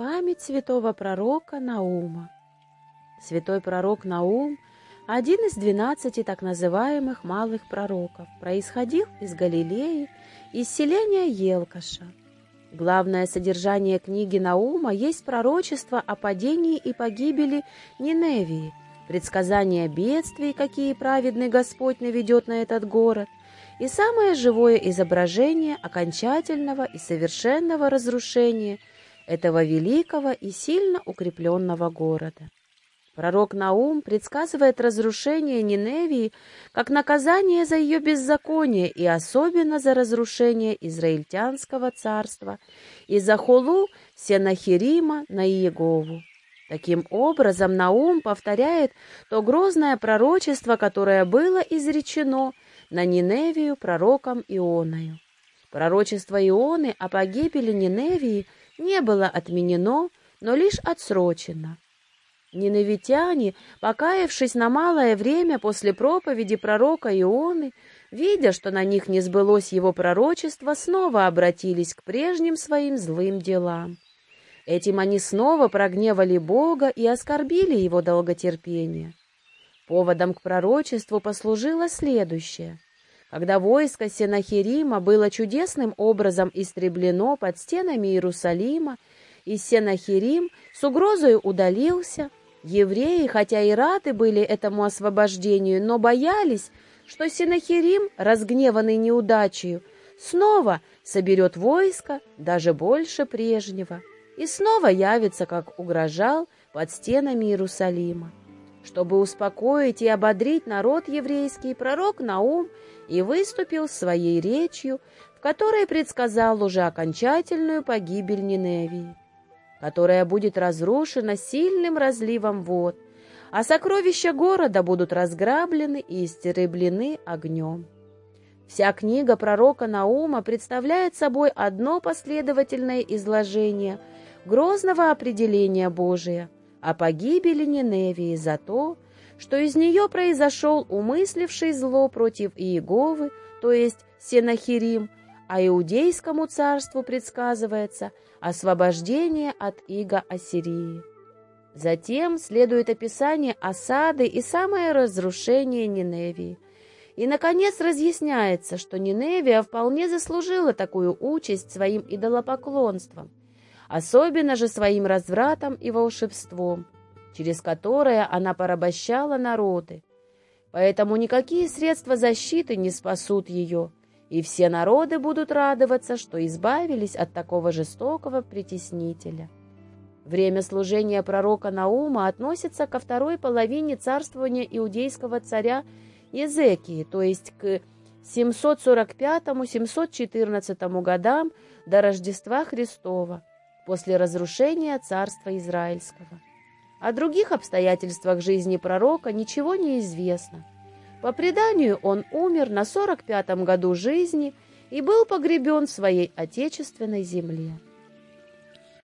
Память святого пророка Наума. Святой пророк Наум, один из двенадцати так называемых малых пророков, происходил из Галилеи, из селения Елкаша. Главное содержание книги Наума есть пророчество о падении и погибели Ниневии, предсказание бедствий, какие праведный Господь наведет на этот город, и самое живое изображение окончательного и совершенного разрушения этого великого и сильно укрепленного города. Пророк Наум предсказывает разрушение Ниневии как наказание за ее беззаконие и особенно за разрушение израильтянского царства и за хулу Сенахирима на Иегову. Таким образом, Наум повторяет то грозное пророчество, которое было изречено на Ниневию пророком Ионою. Пророчество Ионы о погибели Ниневии не было отменено, но лишь отсрочено. Ниневитяне, покаявшись на малое время после проповеди пророка Ионы, видя, что на них не сбылось его пророчество, снова обратились к прежним своим злым делам. Этим они снова прогневали Бога и оскорбили его долготерпение. Поводом к пророчеству послужило следующее. Когда войско Сенахирима было чудесным образом истреблено под стенами Иерусалима, и Сенахирим с угрозой удалился, евреи, хотя и рады были этому освобождению, но боялись, что Сенахирим, разгневанный неудачей, снова соберет войско даже больше прежнего и снова явится, как угрожал, под стенами Иерусалима. Чтобы успокоить и ободрить народ еврейский, пророк Наум и выступил своей речью, в которой предсказал уже окончательную погибель Ниневии, которая будет разрушена сильным разливом вод, а сокровища города будут разграблены и истреблены огнем. Вся книга пророка Наума представляет собой одно последовательное изложение грозного определения Божия о погибели Ниневии за то, что из нее произошел умысливший зло против Иеговы, то есть Сенахирим, а иудейскому царству предсказывается освобождение от иго Ассирии. Затем следует описание осады и самое разрушение Ниневии. И, наконец, разъясняется, что Ниневия вполне заслужила такую участь своим идолопоклонством, особенно же своим развратом и волшебством – через которое она порабощала народы. Поэтому никакие средства защиты не спасут ее, и все народы будут радоваться, что избавились от такого жестокого притеснителя. Время служения пророка Наума относится ко второй половине царствования иудейского царя Езекии, то есть к 745-714 годам до Рождества Христова, после разрушения царства Израильского. О других обстоятельствах жизни пророка ничего не известно. По преданию, он умер на 45-м году жизни и был погребен в своей отечественной земле.